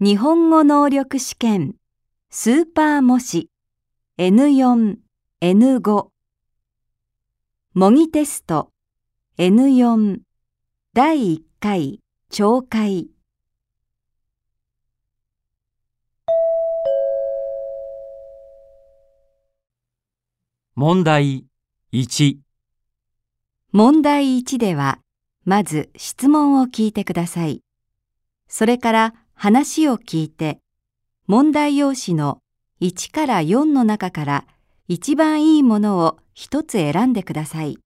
日本語能力試験スーパー模試 N4、N5 模擬テスト N4 第1回懲戒。問題1、問題1ではまず質問を聞いてください。それから話を聞いて問題用紙の1から4の中から一番いいものを一つ選んでください。